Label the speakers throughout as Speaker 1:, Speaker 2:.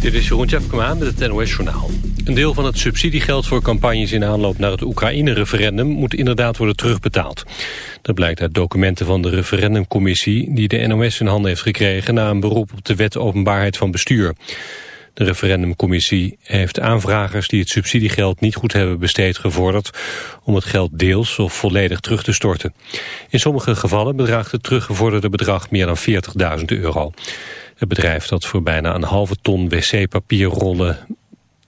Speaker 1: Dit is Jeroen Tjepkema met het NOS Journaal. Een deel van het subsidiegeld voor campagnes in aanloop naar het Oekraïne-referendum moet inderdaad worden terugbetaald. Dat blijkt uit documenten van de referendumcommissie die de NOS in handen heeft gekregen na een beroep op de wet openbaarheid van bestuur. De referendumcommissie heeft aanvragers die het subsidiegeld niet goed hebben besteed gevorderd om het geld deels of volledig terug te storten. In sommige gevallen bedraagt het teruggevorderde bedrag meer dan 40.000 euro. Het bedrijf dat voor bijna een halve ton wc-papierrollen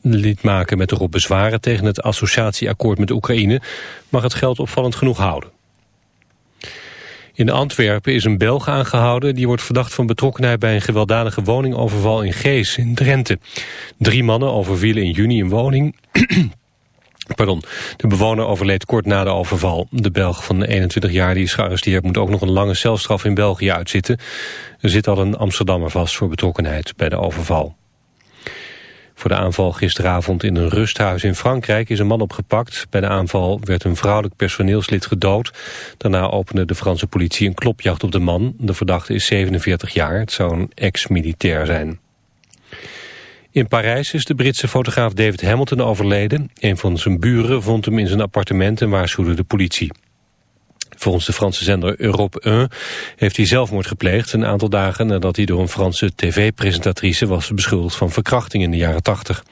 Speaker 1: liet maken met erop bezwaren tegen het associatieakkoord met Oekraïne mag het geld opvallend genoeg houden. In Antwerpen is een Belg aangehouden die wordt verdacht van betrokkenheid bij een gewelddadige woningoverval in Gees in Drenthe. Drie mannen overvielen in juni een woning Pardon. De bewoner overleed kort na de overval. De Belg van 21 jaar die is gearresteerd moet ook nog een lange celstraf in België uitzitten. Er zit al een Amsterdammer vast voor betrokkenheid bij de overval. Voor de aanval gisteravond in een rusthuis in Frankrijk is een man opgepakt. Bij de aanval werd een vrouwelijk personeelslid gedood. Daarna opende de Franse politie een klopjacht op de man. De verdachte is 47 jaar. Het zou een ex-militair zijn. In Parijs is de Britse fotograaf David Hamilton overleden. Een van zijn buren vond hem in zijn appartement en waarschuwde de politie. Volgens de Franse zender Europe 1 heeft hij zelfmoord gepleegd... een aantal dagen nadat hij door een Franse tv-presentatrice was beschuldigd van verkrachting in de jaren 80.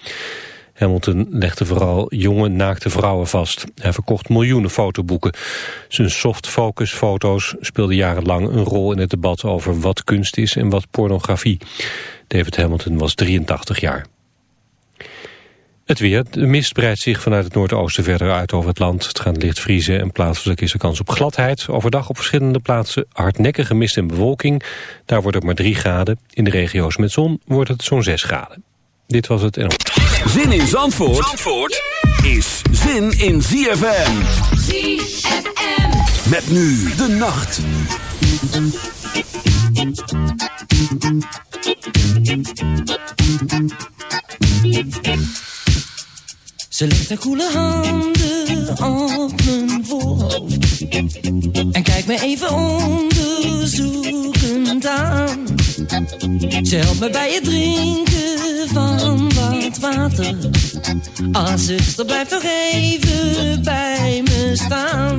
Speaker 1: Hamilton legde vooral jonge naakte vrouwen vast. Hij verkocht miljoenen fotoboeken. Zijn soft-focus foto's speelden jarenlang een rol in het debat over wat kunst is en wat pornografie. David Hamilton was 83 jaar. Het weer. De mist breidt zich vanuit het noordoosten verder uit over het land. Het gaat licht vriezen en plaatselijk is er kans op gladheid. Overdag op verschillende plaatsen hardnekkige mist en bewolking. Daar wordt het maar 3 graden. In de regio's met zon wordt het zo'n 6 graden. Dit was het en...
Speaker 2: Zin in Zandvoort, Zandvoort is zin in ZFM.
Speaker 3: ZFM.
Speaker 2: Met nu de nacht.
Speaker 4: Ze legt haar koele handen op mijn voorhoofd En kijkt me even onderzoekend aan. Ze helpt me bij het drinken van wat water. Ah zuster, blijf nog even bij me staan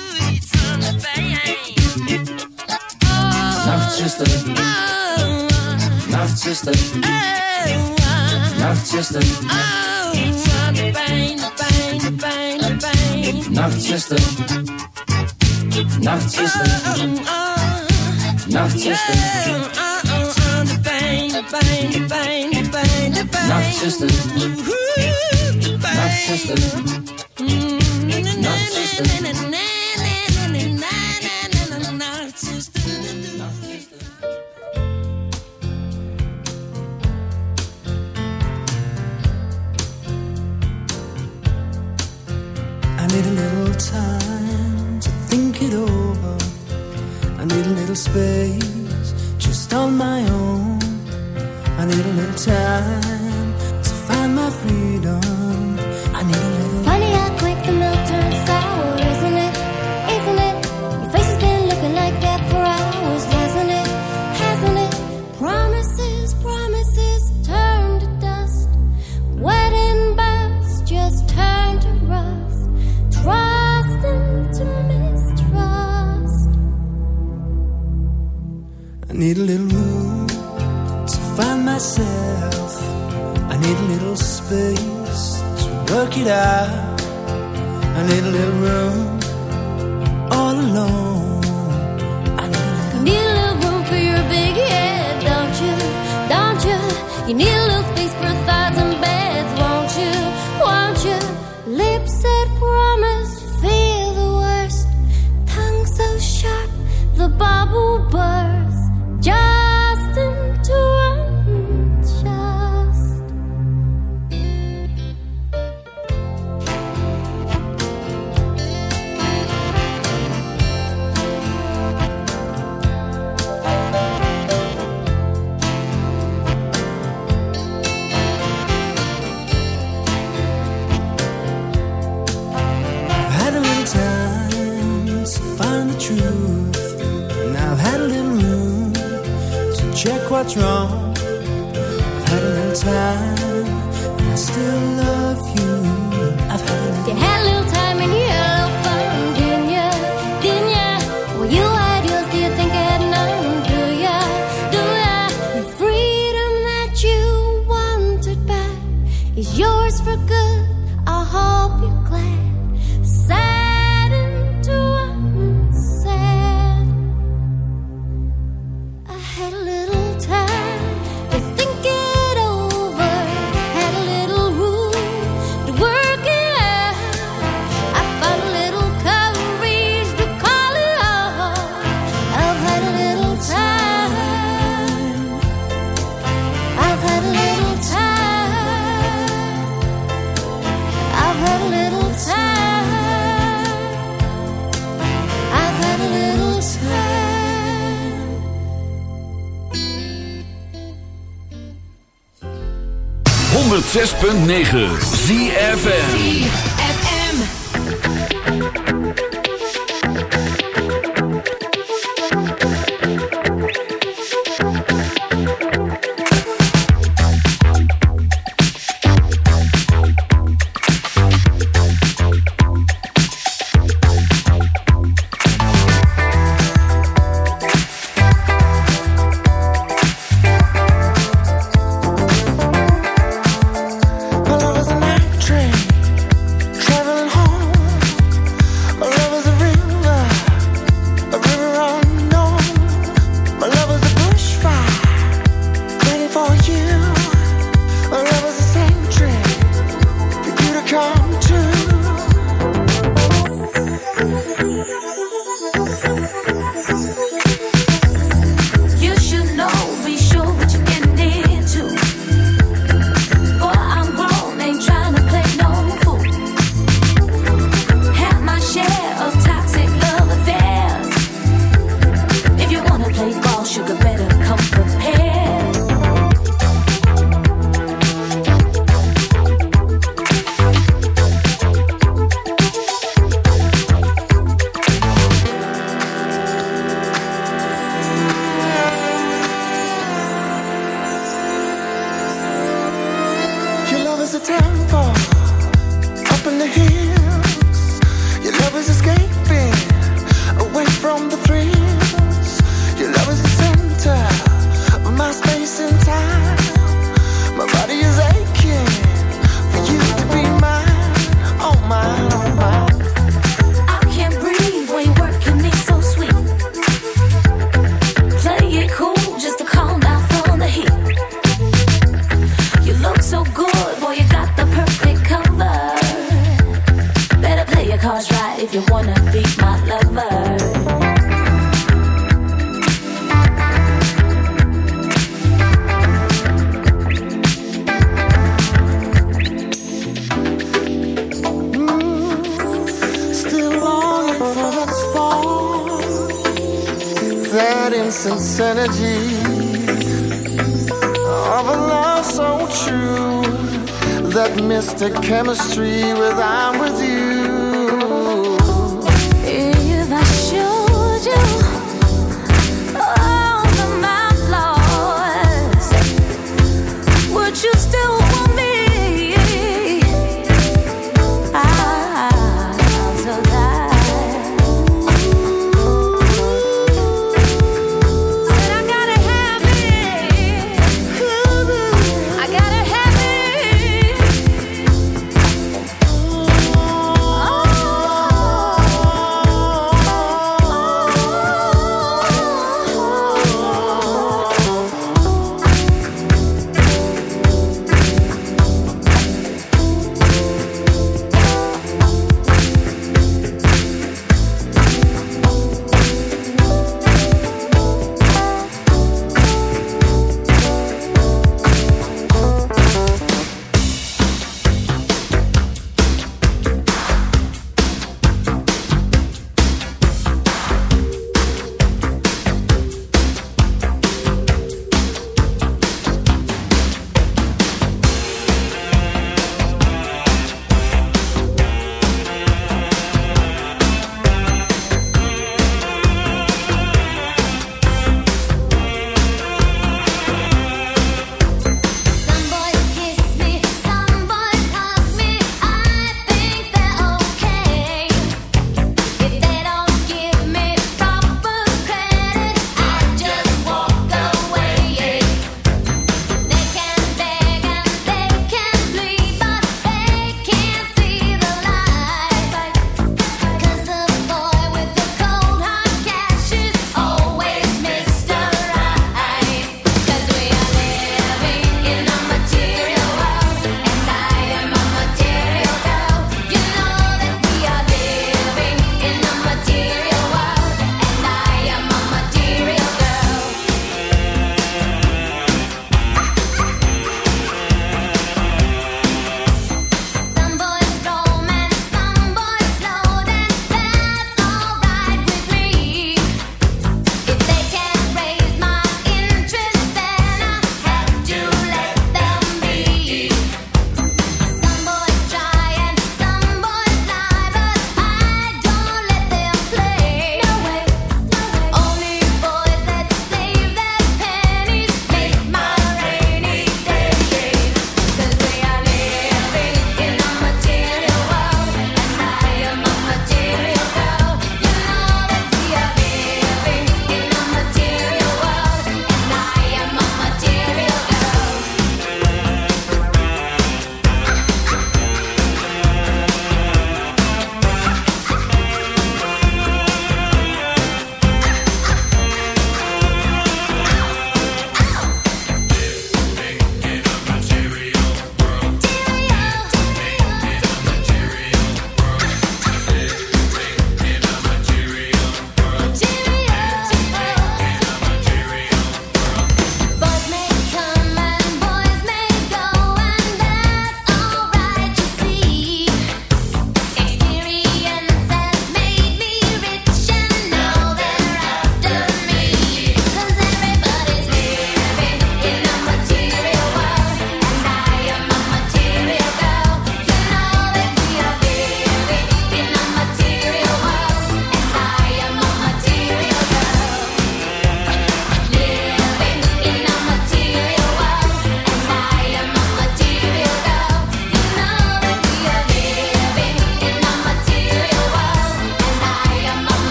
Speaker 5: system. My
Speaker 4: system.
Speaker 6: I need a little time to think it over. I need a little space just on my own. I need a little time.
Speaker 2: 106.9
Speaker 7: ZFN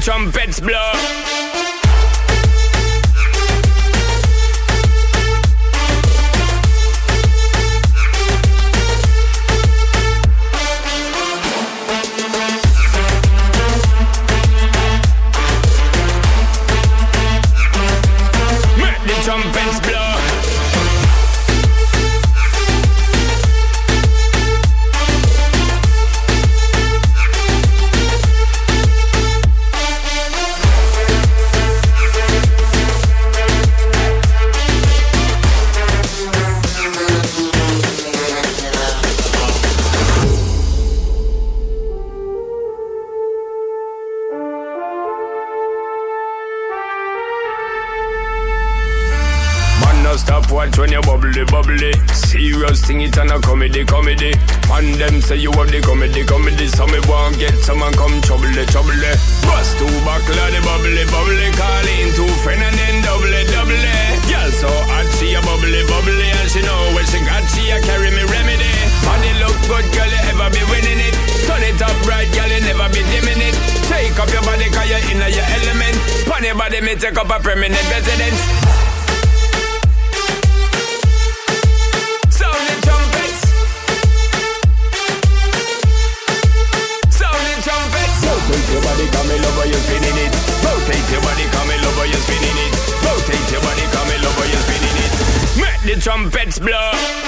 Speaker 8: trumpets blow. Say you trumpets blow.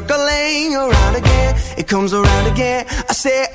Speaker 9: Circling around again. It comes around again. I say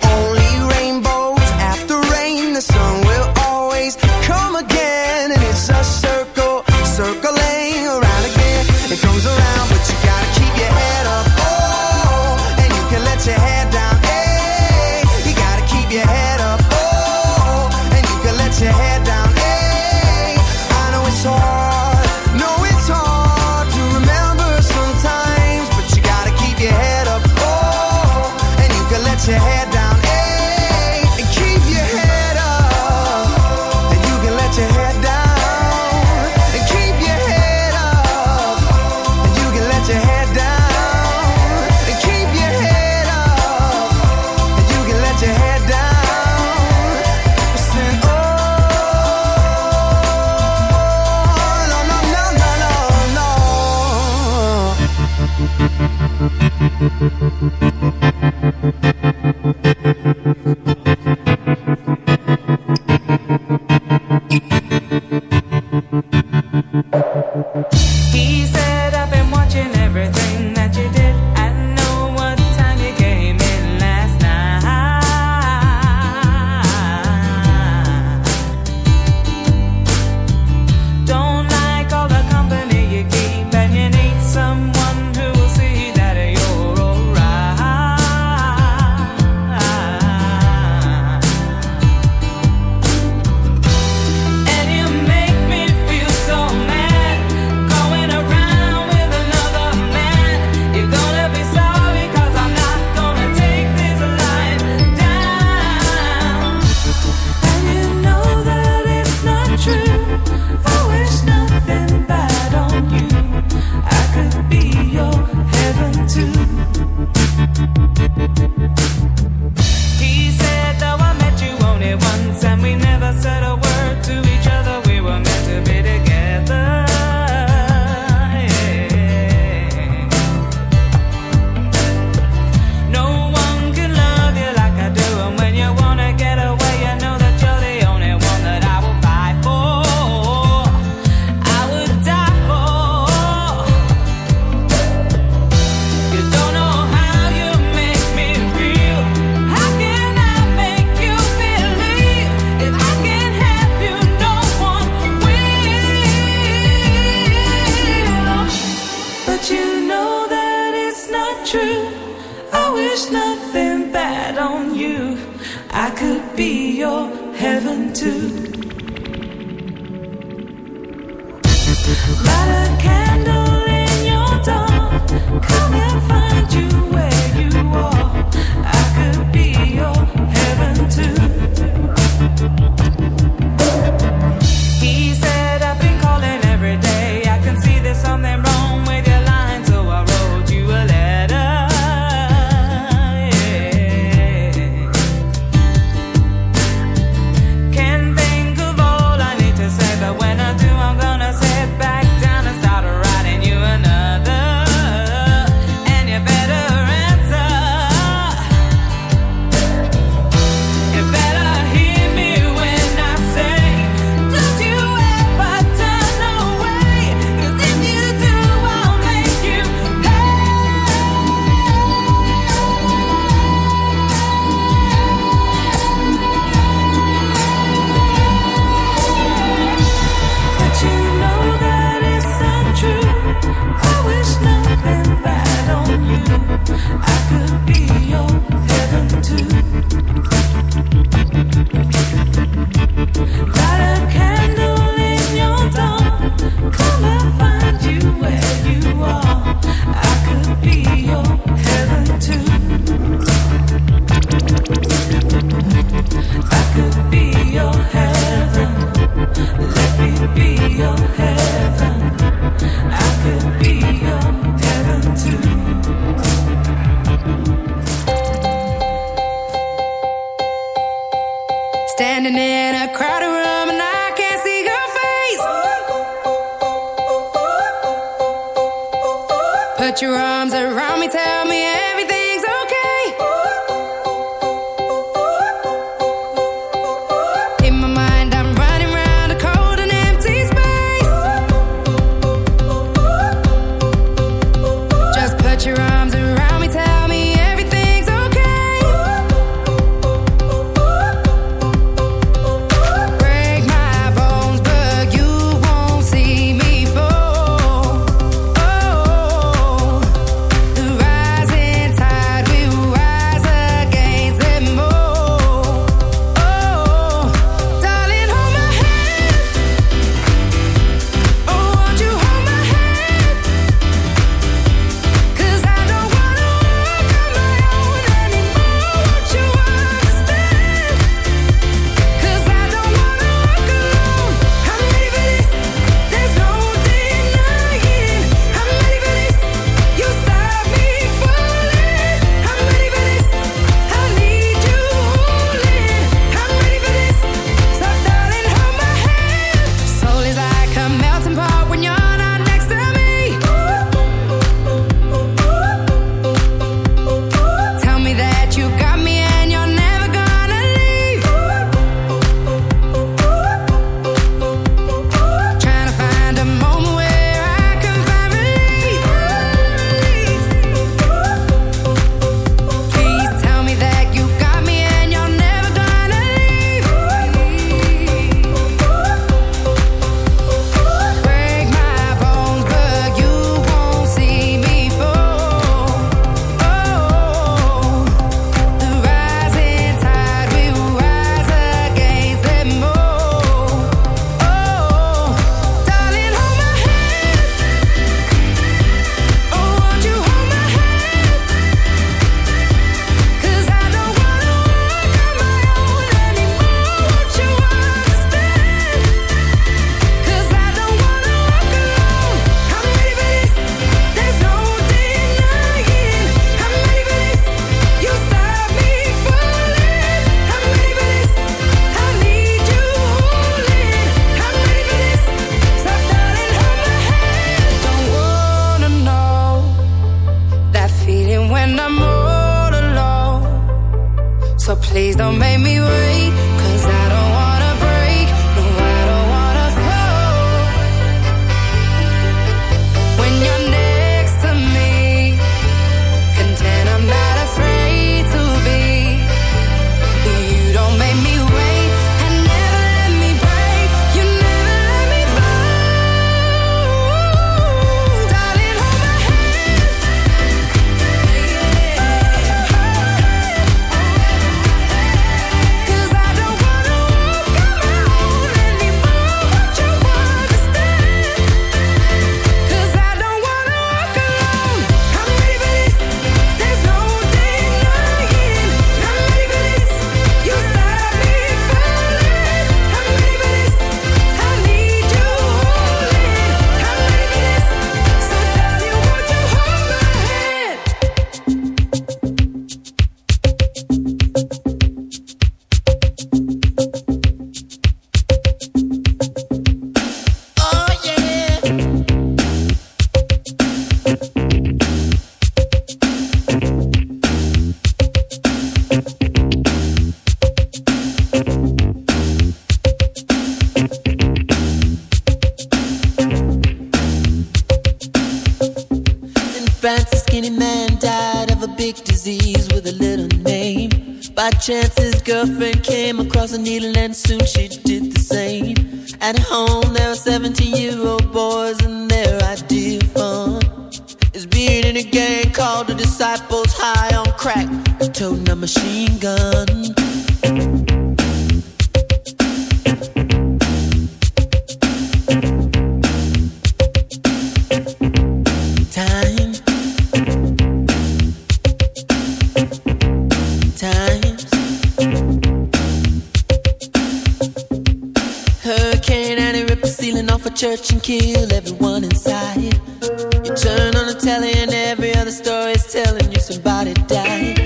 Speaker 5: telling you somebody died.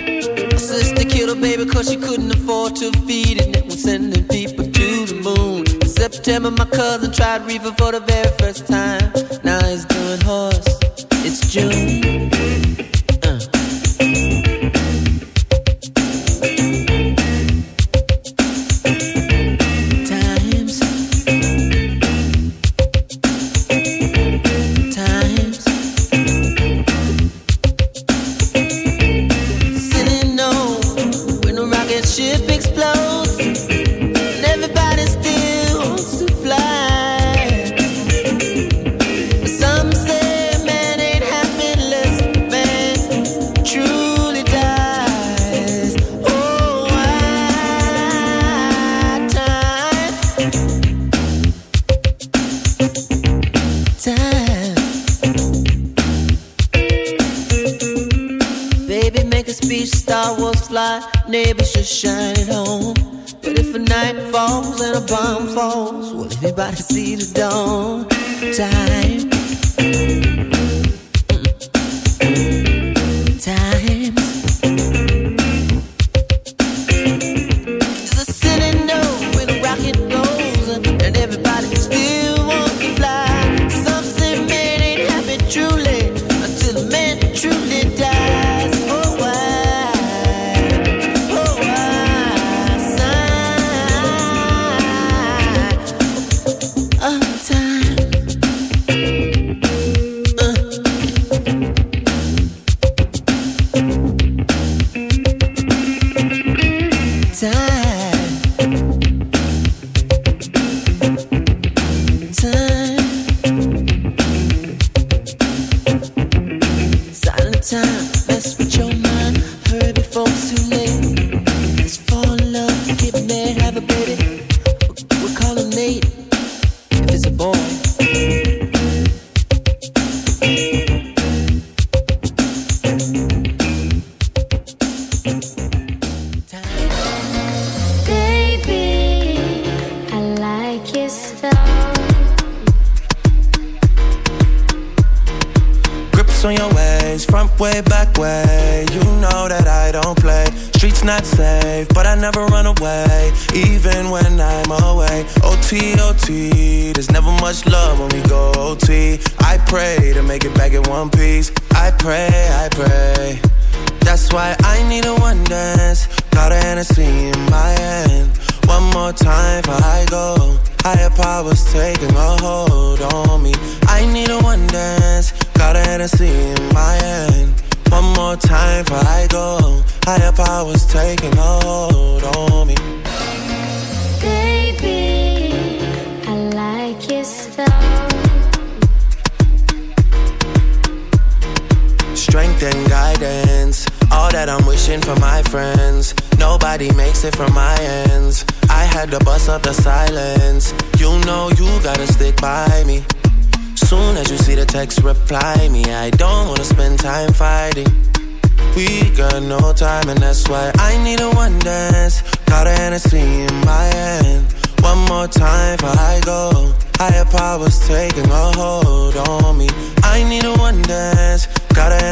Speaker 5: My sister killed a baby cause she couldn't afford to feed it. And it was sending people to the moon. In September, my cousin tried reefer for the very first time.